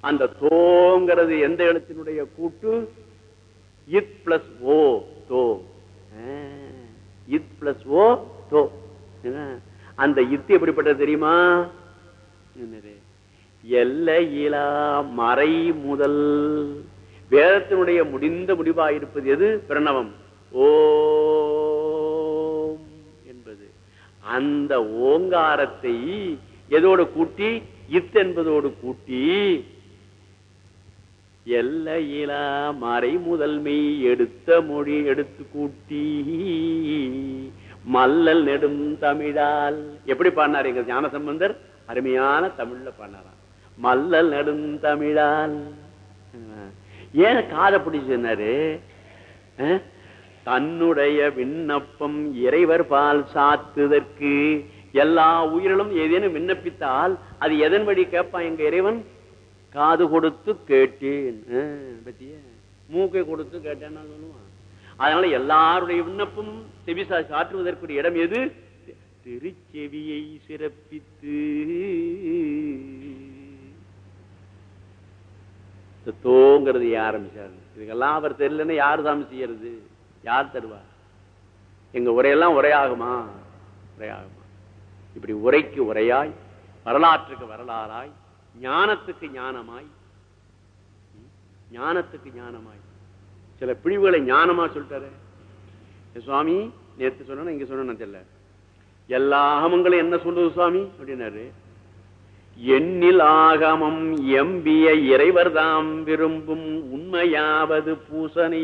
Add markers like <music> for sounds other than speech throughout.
அந்த தோங்கிறது எந்த எழுத்தினுடைய கூட்டு? இத் பிளஸ் ஓ தோ. இத் பிளஸ் ஓ தோ. என்ன? அந்த இத்து எப்படிப்பட்டது தெரியுமா? என்னது? எல்லையிலா மறை முதல். வேதத்தினுடைய முடிந்த முடிவாயிருப்பது எது? பிரணவம். ஓம் என்பது. அந்த ஓங்காரத்தை எதோடு கூட்டி? இத் என்பதோடு கூட்டி எல்லையிலா மறை முதல்மை எடுத்த மொழி எடுத்து கூட்டி. மல்லல் நெடும் தமிழால். எப்படி பாடினார் எங்க ஞானசம்பந்தர்? அருமையான தமிழ்ல பாடினாராம். மல்லல் நெடும் தமிழால். ஏன் காதை பிடிச்சு தன்னுடைய விண்ணப்பம் இறைவர் பால் சாத்துதற்கு எல்லா உயிரிலும் ஏதேனும் விண்ணப்பித்தால் அது எதன் வழி கேட்பான் எங்க இறைவன்? காது கொடுத்து கேட்டேன். பத்திய? மூக்கை கொடுத்து கேட்டேன்னா சொல்லுவான். அதனால எல்லாருடைய விண்ணப்பம் செவிசா சாற்றுவதற்குரிய இடம் எது? திருச்செவியை சிறப்பித்து. தோங்கிறது ஆரம்பிச்சாரு இதுக்கெல்லாம் அவர் தெரியலன்னு யார் தாம செய்யறது? யார் தருவா? எங்க உரையெல்லாம் உரையாகுமா? உரையாகுமா. இப்படி உரைக்கு உரையாய் வரலாற்றுக்கு வரலாறாய் ஞானத்துக்கு ஞானமாய். ஞானத்துக்கு ஞானமாய். சில பிழிவுகளை ஞானமா சொல்லிட்டாரு. சுவாமி நேத்து சொன்ன இங்க சொன்ன தெரியல. எல்லா அகமங்களும் என்ன சொல்லுது சுவாமி? அப்படின்னாரு. எண்ணில் ஆகமம் எம்பிய இறைவர் தாம் விரும்பும் உண்மையாவது பூசனை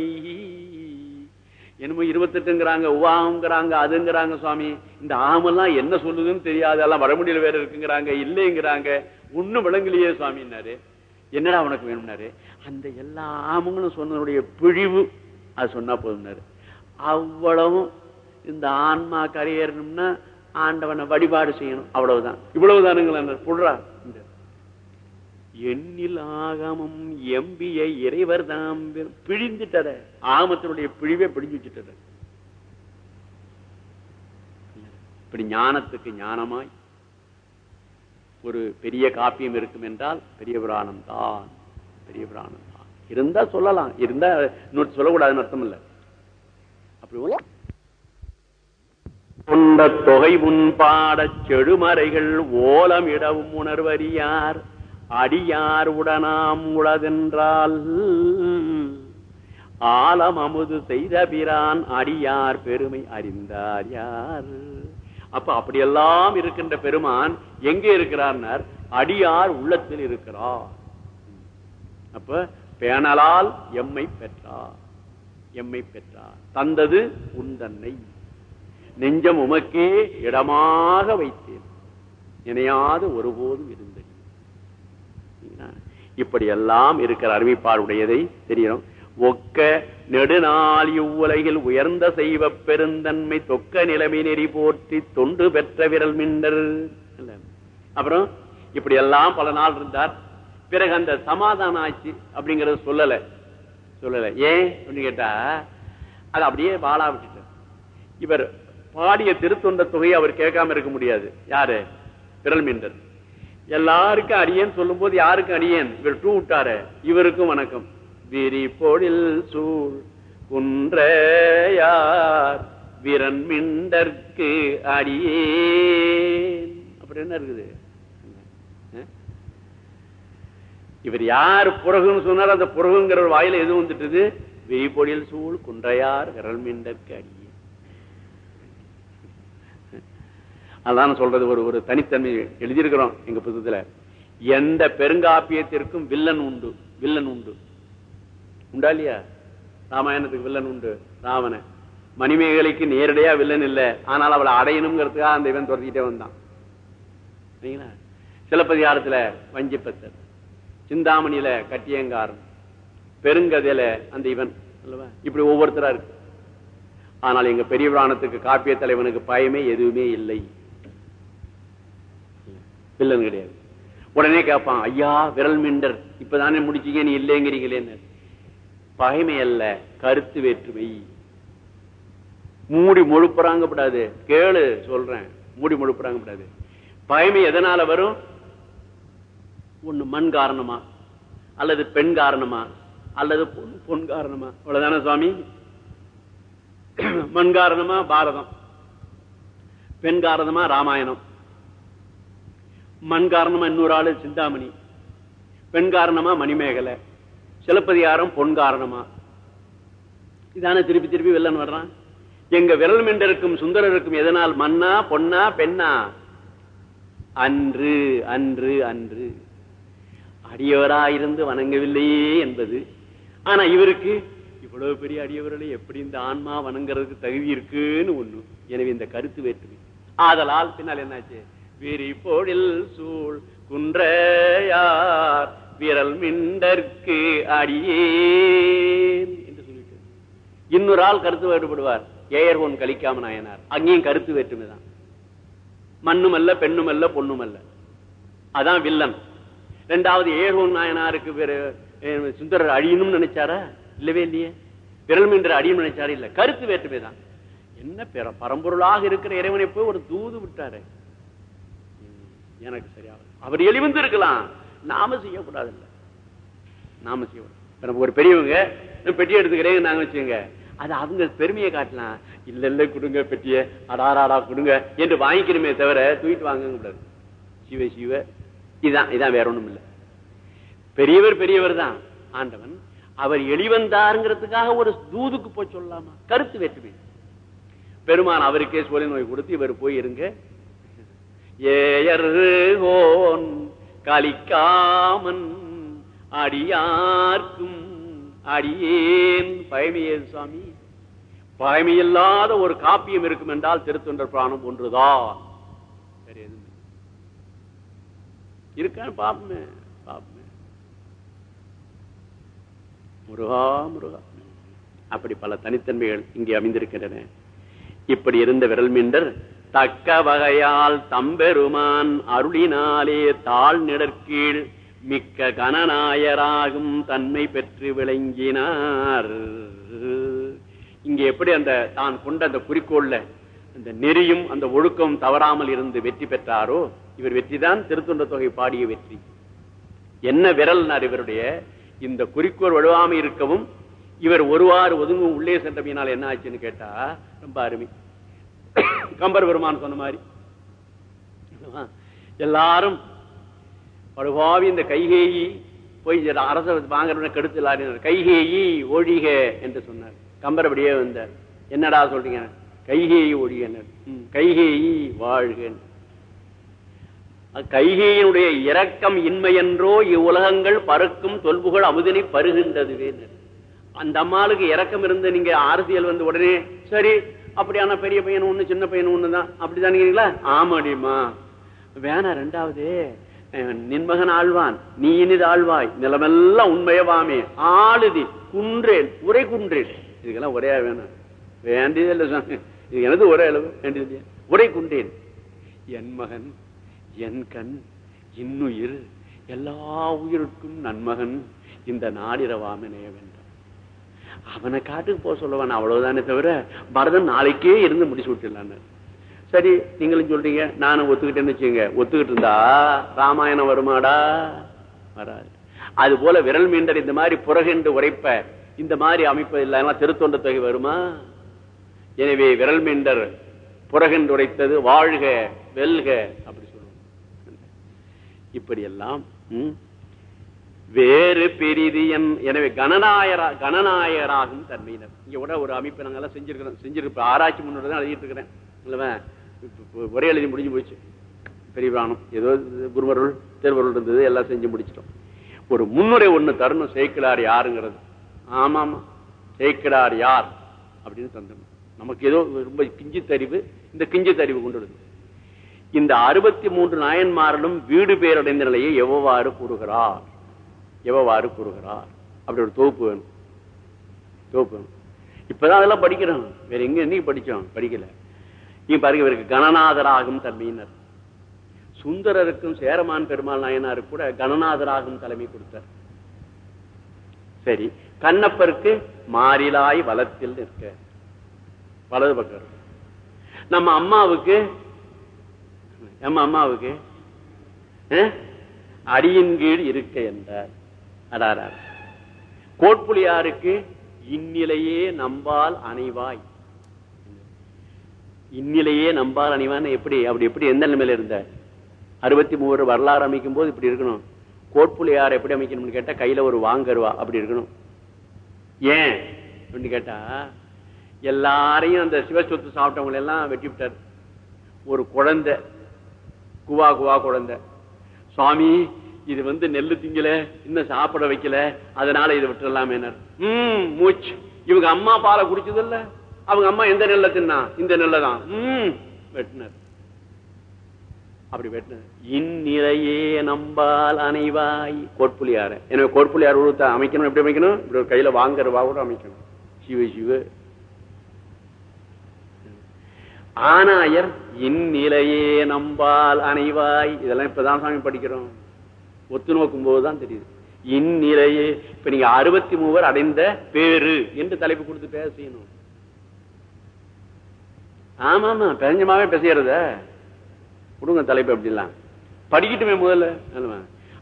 என்னமோ இருபத்தெட்டுங்கிறாங்க உவாங்கிறாங்க அதுங்கிறாங்க சுவாமி. இந்த ஆமெல்லாம் என்ன சொல்லுதுன்னு தெரியாது எல்லாம் வடமுடியில வேற இருக்குங்கிறாங்க இல்லைங்கிறாங்க. ஒண்ணும் விளங்கலையே சுவாமின்னாரு. என்னடா உனக்கு வேணும்னாரு? அந்த எல்லா ஆமங்களும் சொன்னதுடைய பிழிவு அது சொன்னா போதும்னாரு. அவ்வளவும் இந்த ஆன்மா கரையேறணும்னா ஆண்டவனை வழிபாடு செய்யணும். அவ்வளவுதான். இவ்வளவுதானுங்களா புடுறா எண்ணில் ஆகமம் எம்பிய இறைவர் தாம் பிழிந்துட்டத. ஆகமத்தினுடைய பிழிவே பிழிஞ்சு வச்சுட்டத. இப்படி ஞானத்துக்கு ஞானமாய் ஒரு பெரிய காப்பியம் இருக்கும் என்றால் பெரிய புராணம் தான். பெரிய புராணம் தான். இருந்தா சொல்லலாம். இருந்தா இன்னொரு சொல்லக்கூடாதுன்னு அர்த்தம் இல்லை. அப்படி ஒரு- கொண்ட தொகை முன்பாட செடுமறைகள் ஓலம் இடவும் உணர்வறியார். அடியார் உடனாம் உளதென்றால் ஆலம் அமுது செய்த பிரான் அடியார் பெருமை அறிந்தார் யார்? அப்ப அப்படியெல்லாம் இருக்கின்ற பெருமான் எங்கே இருக்கிறார் அடியார் உள்ளத்தில் இருக்கிறார். அப்ப பேணலால் எம்மை பெற்றார். எம்மை பெற்றார். தந்தது உன் தன்னை. நெஞ்சம் உமக்கே இடமாக வைத்தேன். நினையாது ஒருபோதும் இருந்தேன். இப்படி எல்லாம் இருக்கிற அறிவிப்பாருடையதை தெரியும். ஒக்க நெடுநாள் இவ்வுலகில் உயர்ந்த செய்வ பெருந்தன்மை தொக்க நிலைமை நெறி போற்றி தொண்டு பெற்ற விரல் மின்னர் அப்புறம் இப்படி எல்லாம் பல நாள் இருந்தார். பிறகு அந்த சமாதானம் ஆச்சு அப்படிங்கறத சொல்லல. சொல்லல. ஏன் அப்படின்னு கேட்டா அது அப்படியே பாலா விட்டுட்டார் இவர் பாடிய திருத்தொண்ட தொகையை அவர் கேட்காம இருக்க முடியாது. யாரு? விரல் மின்னர் எல்லாருக்கும் அடியேன் சொல்லும் போது யாருக்கும் அடியேன்? இவர் டூ விட்டாரு இவருக்கும் வணக்கம். விரிபொழில் சூழ் குன்றையார் விரன் மிண்டற்கு அடியேன். அப்படி என்ன இருக்குது? இவர் யார் புறகுன்னு சொன்னார் அந்த புறகுங்கிற ஒரு வாயில எது வந்துட்டுது? விரிபொழில் சூழ் குன்றையார் விரல் மிண்டற்கு அடி அதான் சொல்றது ஒரு ஒரு தனித்தன்மை எழுதியிருக்கிறோம் எங்க புத்தகத்துல. எந்த பெருங்காப்பியத்திற்கும் வில்லன் உண்டு வில்லன் உண்டு. உண்டா இல்லையா? ராமாயணத்துக்கு வில்லன் உண்டு ராவண மணிமேகலைக்கு நேரடியா வில்லன் இல்ல ஆனால் அவளை அடையணுங்கிறதுக்காக அந்த இவன் துரத்திட்டே வந்தான். சரிங்களா? சிலப்பதிகாரத்துல வஞ்சிப்பத்தர் சிந்தாமணியில கட்டியங்காரன் பெருங்கதையில அந்த இவன் அல்லவா? இப்படி ஒவ்வொருத்தரா இருக்கு. ஆனால் எங்க பெரிய புராணத்துக்கு காப்பிய தலைவனுக்கு பயமே எதுவுமே இல்லை. வில்லன் கிடையாது. உடனே கேட்பான் ஐயா விரல் மிண்டர். இப்பதானே முடிச்சீங்க நீ இல்லைங்கிறீங்களேன்னு பகைமை அல்ல கருத்து வேற்றுமை. மூடி முழுப்புறாங்க கூடாது கேளு சொல்றேன். மூடி முழுப்புறாங்க கூடாது பகைமை எதனால வரும்? ஒண்ணு மண் காரணமா? அல்லது பெண் காரணமா? அல்லது பொன் பொன் காரணமா? அவ்வளவுதானே சுவாமி? மண் காரணமா? பாரதம். பெண் காரணமா? ராமாயணம். மண் காரணமா இன்னொரு ஆளு சிந்தாமணி. பெண் காரணமா மணிமேகலை. சிலப்பதிகாரம் பொன் காரணமா. இதான திருப்பி திருப்பி வெள்ளன் வர்றான். எங்க விரல் மென்றருக்கும் சுந்தரருக்கும் எதனால் மண்ணா பொன்னா பெண்ணா? அன்று அன்று அன்று. அடியவராயிருந்து வணங்கவில்லையே என்பது. ஆனா இவருக்கு இவ்வளவு பெரிய அடியவர்களை எப்படி இந்த ஆன்மா வணங்குறதுக்கு தகுதி இருக்குன்னு ஒண்ணு. எனவே இந்த கருத்து வேற்றுமை. ஆதலால் பின்னால் என்னாச்சு? விரிபொழில் சூழ் குன்றையார் விரல் மிண்டற்கு அடியேன் என்று சொல்லிட்டு. இன்னொரு ஆள் கருத்து வேறுபடுவார். ஏயர்கோன் கலிக்காம நாயனார். அங்கேயும் கருத்து வேற்றுமைதான். மண்ணும் அல்ல பெண்ணும் அல்ல பொண்ணும் அல்ல அதான் வில்லன். ரெண்டாவது ஏர்கோன் நாயனாருக்கு சுந்தரர் அழியணும்னு நினைச்சாரா? இல்லவே இல்லையே. விரல் மின்ற அடியும் நினைச்சாரு இல்ல. கருத்து வேற்றுமைதான். என்ன பெற பரம்பொருளாக இருக்கிற இறைவனை போய் ஒரு தூது விட்டாரு. எனக்கு சரியா அவர் எளிவந்து இருக்கலாம். நாம செய்யக்கூடாது இல்ல நாம செய்யக்கூடாது. ஒரு பெரியவங்க பெட்டி எடுத்துக்கிறேன் நாங்க வச்சுங்க அது அவங்க பெருமையை காட்டலாம். இல்ல இல்ல கொடுங்க பெட்டிய. அடாராடா கொடுங்க. என்று வாங்கிக்கணுமே தவிர தூக்கிட்டு வாங்க கூடாது. சிவ சிவ. இதான் இதான் வேற ஒண்ணும் இல்லை. பெரியவர் பெரியவர் தான். ஆண்டவன் அவர் எளிவந்தாருங்கிறதுக்காக ஒரு தூதுக்கு போய் சொல்லலாமா? கருத்து வேற்றுமை. பெருமான் அவருக்கே சோழ நோய் கொடுத்து இவர் போய் இருங்க. ஏயர்கோன் கலிக்காமன் அடியார்க்கும் அடியேன். பழமையே சுவாமி. பயமையில்லாத ஒரு காப்பியம் இருக்கும் என்றால் திருத்தொண்டர் பிராணம் ஒன்றுதான். வேற இருக்கான்னு பாப்பமே பாப்பமே. முருகா முருகா. அப்படி பல தனித்தன்மைகள் இங்கே அமைந்திருக்கின்றன. இப்படி இருந்த விரல் மீண்டர் தக்க வகையால் தம்பெருமான் அருளினாலே தாழ் நிடற்கீழ் மிக்க கணநாயராகும் தன்மை பெற்று விளங்கினார். இங்கே எப்படி அந்த தான் கொண்ட அந்த குறிக்கோள்ல அந்த நெறியும் அந்த ஒழுக்கம் தவறாமல் இருந்து வெற்றி பெற்றாரோ இவர் வெற்றிதான் திருத்தொண்ட தொகை பாடிய வெற்றி. என்ன விரல்னார் இவருடைய? இந்த குறிக்கோள் வலுவாமல் இருக்கவும் இவர் ஒருவாறு ஒதுங்கும் உள்ளே சென்றமையினால் என்ன ஆச்சுன்னு கேட்டா ரொம்ப அருமை. கம்பர் பெருமான் சொன்ன மாதிரி. எல்லாரும் படுபாவி இந்த கைகேயி போய் அரச வாங்குறவன கெடுத்து எல்லாரும் கைகேயி ஒழிக என்று சொன்னார். கம்பர் அப்படியே வந்தார். என்னடா சொல்றீங்க? கைகேயி ஒழிகனர் கைகேயி வாழ்கன் கைகையினுடைய இரக்கம் இன்மையன்றோ இவ்வுலகங்கள் பறக்கும் தொல்புகள் அமுதனை பருகின்றதுவே அந்த அம்மாளுக்கு இரக்கம் இருந்து நீங்க அரசியல் வந்து உடனே சரி அப்படியான பெரிய பையன் ஒண்ணு சின்ன பையன் ஒண்ணுதான் அப்படிதானுங்களா ஆமாடிமா வேணா ரெண்டாவது அஹ், நின்மகன் ஆழ்வான் நீ இனிது ஆழ்வாய் நிலமெல்லாம் உண்மையவாமே ஆளுதி குன்றேன் உரை குன்றேன் இதுக்கெல்லாம் ஒரே வேணாம். வேண்டியதில்லை சாமி. இது எனது ஒரே அளவு. வேண்டியது உரை குன்றேன் என் மகன் என் கண் இன்னுயிர் எல்லா உயிருக்கும் நன்மகன் இந்த நாடிரவாமனைய வேண்டாம் அவனை காட்டுக்கு போக சொல்லுவான். அவ்வளவுதானே தவிர பரதன் நாளைக்கே இருந்து முடிச்சு விட்டுலான்னு சரி நீங்களும் சொல்றீங்க. நானும் ஒத்துக்கிட்டேன்னு வச்சுங்க ஒத்துக்கிட்டு இருந்தா ராமாயணம் வருமாடா? வராது. அது போல விரல் மீண்டர் இந்த மாதிரி புறகென்று உரைப்ப இந்த மாதிரி அமைப்பு இல்லாமல் திருத்தொண்ட தொகை வருமா? எனவே விரல் மீண்டர் புறகென்று உரைத்தது வாழ்க வெல்க அப்படி சொல்லுவோம் இப்படி எல்லாம் ம், வேறு பெரிதியன் எனவே கணநாயரா கணநாயகராகும் தன்மையினர். இங்க கூட ஒரு அமைப்பு நாங்க செஞ்சிருக்கிறோம் செஞ்சிருப்போம் ஆராய்ச்சி முன்னோட தான் எழுதிட்டு இருக்கிறேன் இல்லவா ஒரே எழுதி முடிஞ்சு போச்சு. பெரியபிராணம் ஏதோ குருவருள் தேர்வருள் இருந்தது. எல்லாம் செஞ்சு முடிச்சிட்டோம். ஒரு முன்னுரை ஒண்ணு தரணும். செய்கிறார் யாருங்கிறது? ஆமா ஆமா யார்? அப்படின்னு தந்தணும் நமக்கு ஏதோ ரொம்ப கிஞ்சித்தறிவு இந்த கிஞ்சித்தறிவு கொண்டு வருது. இந்த அறுபத்தி மூன்று நாயன்மாரிலும் வீடு பேரடைந்த நிலையை எவ்வாறு கூறுகிறார்? எவ்வாறு கூறுகிறார்? அப்படி ஒரு தொகுப்பு வேணும். தொகுப்பு வேணும். இப்பதான் அதெல்லாம் படிக்கிறோம். வேற எங்க இன்னைக்கு படிச்சோம்? படிக்கல. நீ பாருங்க இவருக்கு கணநாதராகும் தன்மையினர் சுந்தரருக்கும் சேரமான் பெருமாள் நாயனாருக்கு கூட கணநாதராகும் தலைமை கொடுத்தார். சரி கண்ணப்பருக்கு மாறிலாய் வளத்தில் நிற்க. வலது பக்கம் நம்ம அம்மாவுக்கு நம்ம அம்மாவுக்கு அடியின் கீழ் இருக்க என்றார். அடாரா கோட்புலியாருக்கு இந்நிலையே நம்பால் அணைவாய். இந்நிலையே நம்பால் அணிவான்னு எப்படி அப்படி எப்படி எந்த நிலைமையில இருந்த? அறுபத்தி மூவர் வரலாறு அமைக்கும் போது இப்படி இருக்கணும். கோட்புலியார் எப்படி அமைக்கணும்னு கேட்டா கையில ஒரு வாங்கருவா அப்படி இருக்கணும். ஏன்? அப்படின்னு கேட்டா எல்லாரையும் அந்த சிவ சொத்து சாப்பிட்டவங்களை எல்லாம் வெட்டி விட்டார். ஒரு குழந்தை குவா குவா குழந்தை. சுவாமி இது வந்து நெல்லு திங்கல இன்னும் சாப்பிட வைக்கல அதனால இதை விட்டுறலாமே மூச்சு. இவங்க அம்மா பாலை குடிச்சது இல்ல அவங்க அம்மா எந்த நெல்ல தின்னா? இந்த நெல்ல தான். வெட்டினர். அப்படி வெட்டினர். இந்நிலையே நம்பால் அணைவாய். கோட்புலியார. எனவே கோட்புலியார் உருவத்தை அமைக்கணும். எப்படி அமைக்கணும்? இப்படி ஒரு கையில வாங்கறவா கூட அமைக்கணும். சிவ சிவ. ஆனாயர் இந்நிலையே நம்பால் அணைவாய். இதெல்லாம் இப்பதான் சாமி படிக்கிறோம். ஒத்து நோக்கும் போதுதான் தெரியுது. இந்நிலையே இப்ப நீங்க அறுபத்தி மூவர் அடைந்த பேரு என்று தலைப்பு கொடுத்து பேச செய்யணும் ஆமா ஆமா பெருஞ்சமாவே பேசுகிறத. கொடுங்க தலைப்பு அப்படிலாம். படிக்கட்டுமே முதல்ல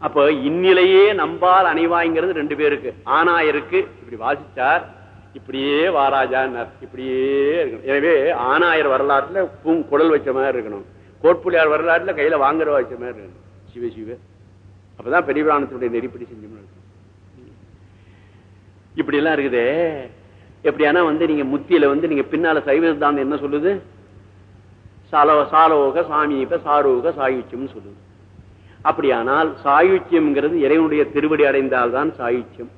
அப்ப இந்நிலையே நம்பால் அணிவாய்ங்கிறது ரெண்டு பேருக்கு. ஆனாயருக்கு இப்படி வாசிச்சார் இப்படியே வாராஜான்னார் இப்படியே இருக்கணும். எனவே ஆனாயர் வரலாற்றுல குடல் வச்ச மாதிரி இருக்கணும். கோட்புலியார் வரலாற்றுல கையில வாங்குற வச்ச மாதிரி இருக்கணும். சிவ சிவ. அப்பதான் பெரிய பிராணத்தினுடைய நெறிப்படி செஞ்சோம்னு இப்படி எல்லாம் இருக்குது. எப்படியானா வந்து நீங்க முத்தியில வந்து நீங்க பின்னால சைவ சித்தாந்தம் என்ன சொல்லுது? சாலோ சாலோக சாமீப சாரோக சாயுச்சியம் சொல்லுது. அப்படியானால் சாயுச்சியம்ங்கிறது இறைவனுடைய திருவடி அடைந்தால்தான் சாயுச்சியம்.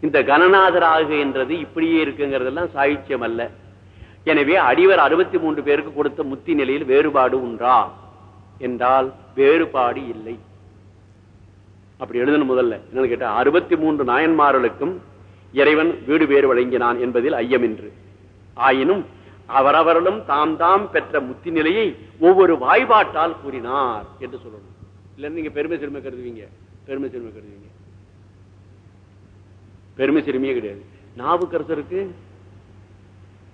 இந்த கணநாதராக என்றது இப்படியே இருக்குங்கிறதெல்லாம் சாயுச்சியம் அல்ல. எனவே அடிவர் அறுபத்தி மூன்று பேருக்கு கொடுத்த முத்தி நிலையில் வேறுபாடு உண்டா? என்றால் வேறுபாடு இல்லை. அப்படி எழுதணும் முதல்ல. என்னன்னு கேட்டா அறுபத்தி மூன்று நாயன்மார்களுக்கும் இறைவன் வீடு பேர் வழங்கினான் என்பதில் ஐயமின்று ஆயினும் அவரவர்களும் தாம் தாம் பெற்ற முத்தி நிலையை ஒவ்வொரு வாய்பாட்டால் கூறினார் என்று சொல்லணும். இல்ல நீங்க பெருமை சிறுமை கருதுவீங்க. பெருமை சிறுமை கருதுவீங்க. பெருமை சிறுமியே கிடையாது. நாவுக்கரசருக்கு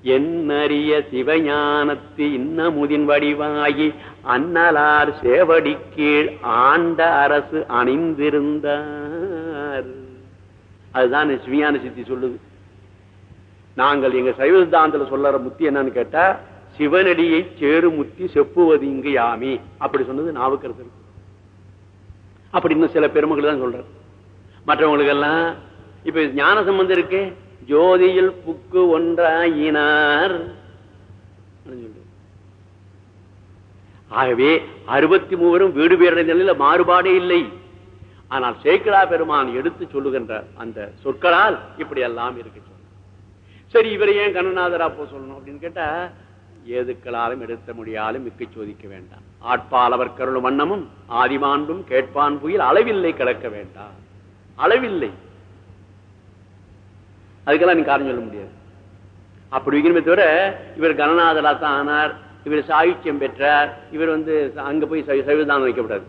என்னறிய சிவஞானத்து இன்னமுதின் வடிவாகி அன்னலார் சேவடி கீழ் ஆண்ட அரசு அணிந்திருந்தார். அதுதான் சிவியான சித்தி சொல்லுது. நாங்கள் எங்க சைவ சித்தாந்தத்துல சொல்லற முத்தி என்னன்னு கேட்டா சிவனடியை சேரு முத்தி செப்புவது இங்கு யாமி அப்படி சொன்னது நாவுக்கரசர். அப்படி இன்னும் சில பெருமக்கள் தான் சொல்ற மற்றவங்களுக்கு எல்லாம் இப்ப ஞான சம்பந்தம் இருக்கேன் ஜோதியில் புக்கு ஒன்றாயினார். ஆகவே அறுபத்தி மூவரும் வீடு பேரடைந்த நிலையில மாறுபாடே இல்லை. ஆனால் சேக்கிழா பெருமான் எடுத்து சொல்லுகின்ற அந்த சொற்களால் இப்படி எல்லாம் இருக்கு சரி இவரை ஏன் கண்ணநாதரா போ சொல்லணும் அப்படின்னு கேட்டா ஏதுக்களாலும் எடுத்த முடியாலும் மிக்க சோதிக்க வேண்டாம். ஆட்பால் அவர் கருளும் வண்ணமும் ஆதிமாண்டும் கேட்பான் புயல் அளவில்லை கிடக்க வேண்டாம். அளவில்லை. அதுக்கெல்லாம் நீ காரணம் சொல்ல முடியாது. அப்படி வைக்கணுமே தவிர இவர் கணநாதரா தான் ஆனார் இவர் சாகித்யம் பெற்றார் இவர் வந்து அங்க போய் சைவதானம் வைக்கப்படாது.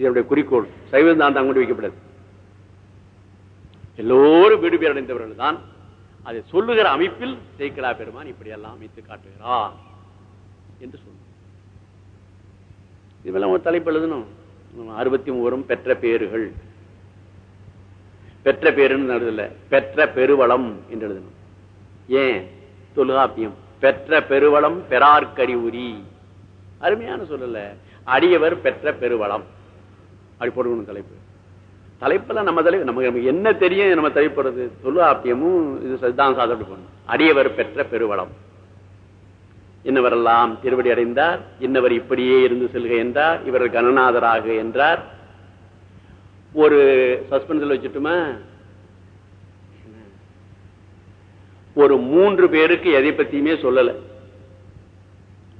இதனுடைய குறிக்கோள். சைவதானம் அங்கு வைக்கப்படாது. எல்லோரும் வீடு பேர் அடைந்தவர்கள் தான். அதை சொல்லுகிற அமைப்பில் சேக்கலா பெருமான் இப்படி எல்லாம் அமைத்து காட்டுகிறார் என்று சொல்லு இதெல்லாம் ஒரு தலைப்பு எழுதணும். அறுபத்தி மூவரும் பெற்ற பேறுகள். பெற்ற பேருன்னு எழுதல. பெற்ற பெருவளம் என்று எழுதணும். ஏன்? தொல்காப்பியம். பெற்ற பெருவளம் பெறார்கறிவுரி அருமையான சொல்லல. அடியவர் பெற்ற பெருவளம். அப்படி போட்டுக்கணும் தலைப்பு. தலைப்பெல்லாம் நம்ம தலைப்பு நமக்கு நமக்கு என்ன தெரியும் நம்ம தலைப்படுறது? தொல்காப்பியமும் இது சித்தாந்த சாதம் போடணும். அடியவர் பெற்ற பெருவளம். இன்னவரெல்லாம் திருவடி அடைந்தார். இன்னவர் இப்படியே இருந்து செல்க என்றார். இவர் கணநாதராக என்றார். ஒரு சஸ்பென்ஸ்ல வச்சுட்டுமா? ஒரு மூன்று பேருக்கு எதை பத்தியுமே சொல்லல.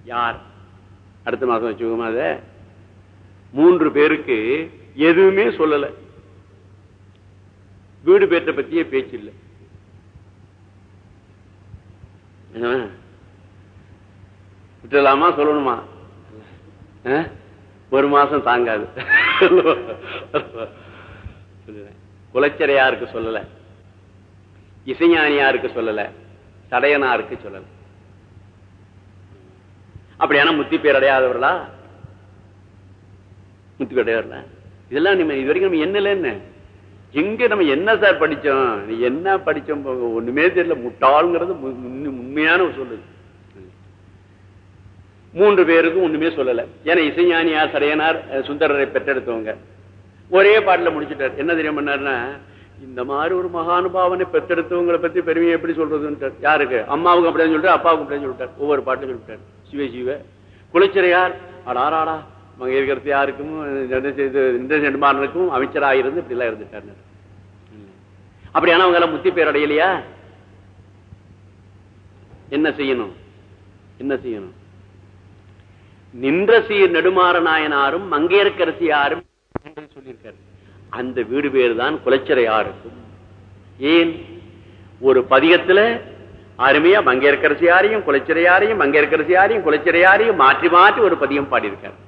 யார்? அடுத்த மாசம் வச்சுக்கோமா அத. மூன்று பேருக்கு எதுவுமே சொல்லல. வீடு பேற்ற பத்தியே பேச்சு இல்லை. விட்டுலாமா சொல்லணுமா? ஒரு மாசம் தாங்காது. சொல்லுறேன். குலச்சிறையாருக்கு சொல்லல. இசைஞானியாருக்கு சொல்லல. தடையனாருக்கு சொல்லல. அப்படியான முத்தி பேர் அடையாதவர்களா? முத்தி பேர் அடையாதுல இதெல்லாம் நம்ம இது வரைக்கும் நம்ம என்னல என்ன? எங்க நம்ம என்ன சார் படிச்சோம்? நீ என்ன படிச்சோம் ஒண்ணுமே தெரியல. முட்டாளுங்கிறது மு- உண்மையான ஒரு சொல்லுது. மூன்று பேருக்கும் ஒண்ணுமே சொல்லல. ஏன்னா இசைஞானியார் சடையனார் சுந்தரரை பெற்றெடுத்தவங்க. ஒரே பாட்டுல முடிச்சுட்டார். என்ன தெரியும் பண்ணாருன்னா இந்த மாதிரி ஒரு மகானுபாவனை பெற்றெடுத்தவங்களை பத்தி பெருமையை எப்படி சொல்றதுன்னு யாருக்கு? அம்மாவுக்கு அப்படின்னு சொல்லிட்டு அப்பாவுக்கு அப்படின்னு சொல்லிட்டார். ஒவ்வொரு பாட்டும் சொல்லிட்டார். சிவ சிவ. குளிச்சிறையார் அடாராடா மங்கையர்கரத்து யாருக்கும் இந்த நெடுமாறனுக்கும் அமைச்சராக இருந்து இப்படி எல்லாம் இருந்துட்டார் அப்படியான அவங்க எல்லாம் முத்தி பேர் அடையலையா? என்ன செய்யணும்? என்ன செய்யணும்? நின்ற சீர் நெடுமாற நாயனாரும் மங்கையர்க்கரசியாரும் என்று சொல்லியிருக்காரு. அந்த வீடு பேர் தான் குலச்சிறையாருக்கும். ஏன்? ஒரு பதிகத்துல அருமையா மங்கையர்க்கரசியாரையும் குலச்சிறையாரையும் மங்கையர்க்கரசியாரையும் குலச்சிறையாரையும் மாற்றி மாற்றி ஒரு பதியம் பாடியிருக்காரு.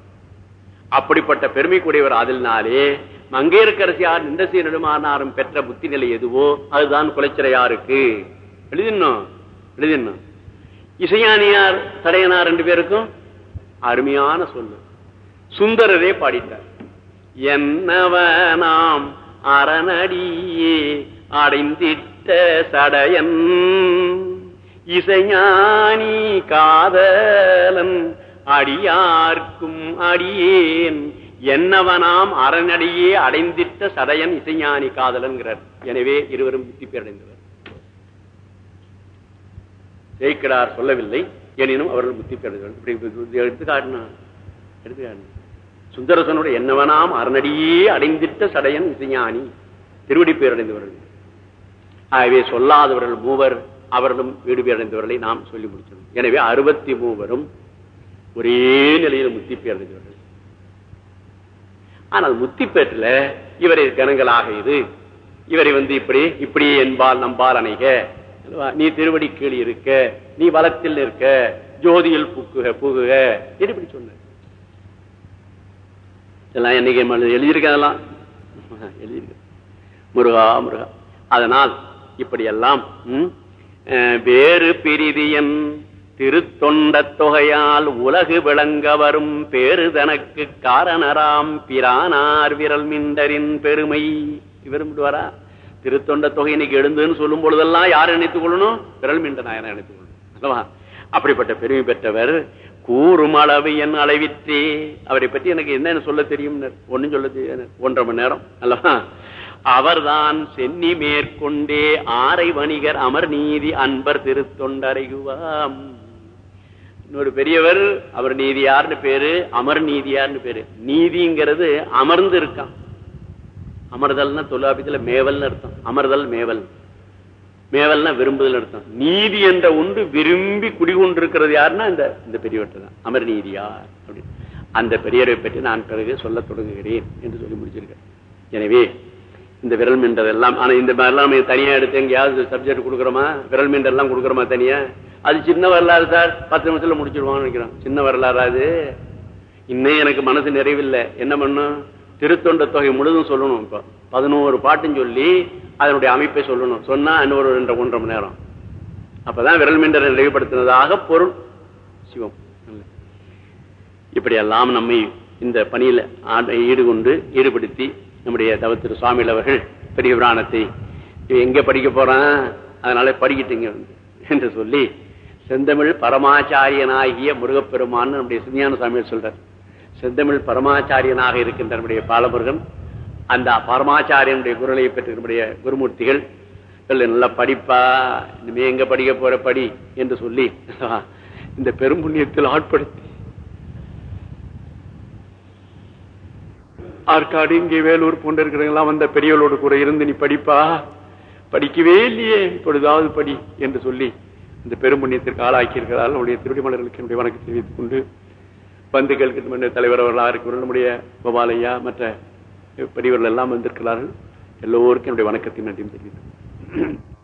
அப்படிப்பட்ட பெருமைக்குடையவர் அதில்னாலே மங்கையர்க்கரசியார் நின்ற சீர் நெடுமாறனாரும் பெற்ற புத்தி நிலை எதுவோ அதுதான் குலச்சிறையாருக்கு. எழுதினோம் எழுதினோம் இசையானியார் தடையனார் ரெண்டு பேருக்கும் அருமையான சொல்லு. சுந்தரரே பாடிட்டார். என்னவனாம் அரணடியே அடைந்திட்ட சடையன் இசைஞானி காதலன் அடியார்க்கும் அடியேன் என்னவனாம் அரணடியே அடைந்திட்ட சடையன் இசைஞானி காதலன்கிறார். எனவே இருவரும் புத்தி பேரடைந்தவர் ஜெயிக்கிறார் சொல்லவில்லை. எனினும் அவர்கள் புத்தி பெறுகிறார் இப்படி எடுத்து காட்டினார் எடுத்து சுந்தரசனோட என்னவனாம் அரணடியே அடைந்திட்ட சடையன் இசைஞானி திருவடி பேர் அடைந்தவர்கள் ஆகவே சொல்லாதவர்கள் மூவர் அவர்களும் வீடு பேர் அடைந்தவர்களை நாம் சொல்லி முடிச்சோம் எனவே அறுபத்தி மூவரும் ஒரே நிலையில் முத்தி பேரடைந்தவர்கள். ஆனால் முத்தி பேட்டில் இவரை கணங்களாக இது இவரை வந்து இப்படி இப்படி என்பால் நம்பால் அணைக. நீ திருவடி கீழ் இருக்க நீ வளத்தில் இருக்க ஜோதியில் புக்குக புகுக. இப்படி சொன்ன இதெல்லாம் என்னைக்கு ம- எழுதியிருக்கதெல்லாம் <laughs> எழுதியிருக்க. முருகா முருகா. அதனால் இப்படியெல்லாம் வேறு பிரிதியன் திருத்தொண்ட தொகையால் உலகு விளங்க வரும் பேரு தனக்கு காரணராம் பிரானார் விரல் மிந்தரின் பெருமை. இவரும் வரா? திருத்தொண்ட தொகை இன்னைக்கு எழுந்துன்னு சொல்லும் பொழுதெல்லாம் யார் நினைத்துக் கொள்ளணும்? விரல் மீண்ட நாயனை நினைத்துக் கொள்ளணும். அப்படிப்பட்ட பெருமை பெற்றவர் கூறும் அளவு என் அளவிற்றே. அவரை பற்றி எனக்கு என்னன்னு சொல்ல தெரியும் ஒன்னும் சொல்ல தெரியும் ஒன்றரை மணி நேரம். அல்லவா? அவர்தான் சென்னி மேற்கொண்டே ஆரை வணிகர் அமர் நீதி அன்பர் திருத்தொண்டரையுவாம் இன்னொரு பெரியவர் அவர் நீதியார்னு பேரு? அமர் நீதியார்னு பேரு? நீதிங்கிறது அமர்ந்து இருக்கான் அமர்தல்னா தொல்லாபியத்துல மேவல்னு அர்த்தம். அமர்தல் மேவல். மேவல்னா விரும்புதல் அர்த்தம். நீதி என்ற ஒன்று விரும்பி குடிகொண்டிருக்கிறது யாருன்னா இந்த இந்த பெரியவர்கிட்ட தான். அமர் நீதியார் அப்படின்னு. அந்த பெரியரை பற்றி நான் பிறகு சொல்ல தொடங்குகிறேன் என்று சொல்லி முடிச்சிருக்கேன். எனவே இந்த விரல் மின்றதெல்லாம் ஆனா இந்த மாதிரிலாம் நம்ம தனியா எடுத்து எங்கேயாவது சப்ஜெக்ட் கொடுக்குறோமா? விரல் மின்றெல்லாம் கொடுக்குறோமா தனியா? அது சின்ன வரலாறு சார். பத்து நிமிஷத்துல முடிச்சிருவாங்கன்னு நினைக்கிறோம். சின்ன வரலாறு அது? இன்னும் எனக்கு மனசு நிறைவில்லை. என்ன பண்ணும்? திருத்தொண்ட தொகை முழுதும் சொல்லணும் இப்போ. பதினோரு பாட்டும் சொல்லி அதனுடைய அமைப்பை சொல்லணும். சொன்னா இன்னொரு ரெண்டு ஒன்றரை மணி நேரம். அப்பதான் விரல் மின்றரை நிறைவுபடுத்தினதாக பொருள். சிவம். இப்படியெல்லாம் நம்மை இந்த பணியில ஈடுகொண்டு ஈடுபடுத்தி நம்முடைய தவத்திரு சுவாமியில் அவர்கள் பெரிய புராணத்தை எங்க படிக்க போறான்? அதனால படிக்கிட்டீங்க என்று சொல்லி செந்தமிழ் பரமாச்சாரியனாகிய முருகப்பெருமான்னு நம்முடைய சிந்தியான சுவாமிகள் சொல்றார். செந்தமிழ் பரமாச்சாரியனாக இருக்கின்ற நம்முடைய பாலமுருகன் அந்த பரமாச்சாரியனுடைய குரலை பெற்ற நம்முடைய குருமூர்த்திகள் நல்லா படிப்பா இனிமே எங்க படிக்க போற படி? என்று சொல்லி இந்த பெரும் புண்ணியத்தில் ஆட்படுத்தி ஆற்காடு இங்கே வேலூர் போன்ற இருக்கிறவங்களாம் வந்த பெரியவளோடு கூட இருந்து நீ படிப்பா? படிக்கவே இல்லையே இப்பொழுதாவது படி என்று சொல்லி இந்த பெரும் புண்ணியத்திற்கு ஆளாக்கி இருக்கிறதால் நம்முடைய திருடி என்னுடைய வணக்கம் தெரிவித்துக் கொண்டு பந்துகளுக்கு நம்முடைய தலைவர் அவர்களாக இருக்கிற நம்முடைய கோபாலையா மற்ற பெரியவர்கள் எல்லாம் வந்திருக்கிறார்கள். எல்லோருக்கும் என்னுடைய வணக்கத்தின் நன்றியும் தெரிவித்தேன்